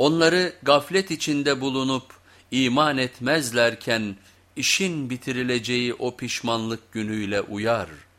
Onları gaflet içinde bulunup iman etmezlerken işin bitirileceği o pişmanlık günüyle uyar.''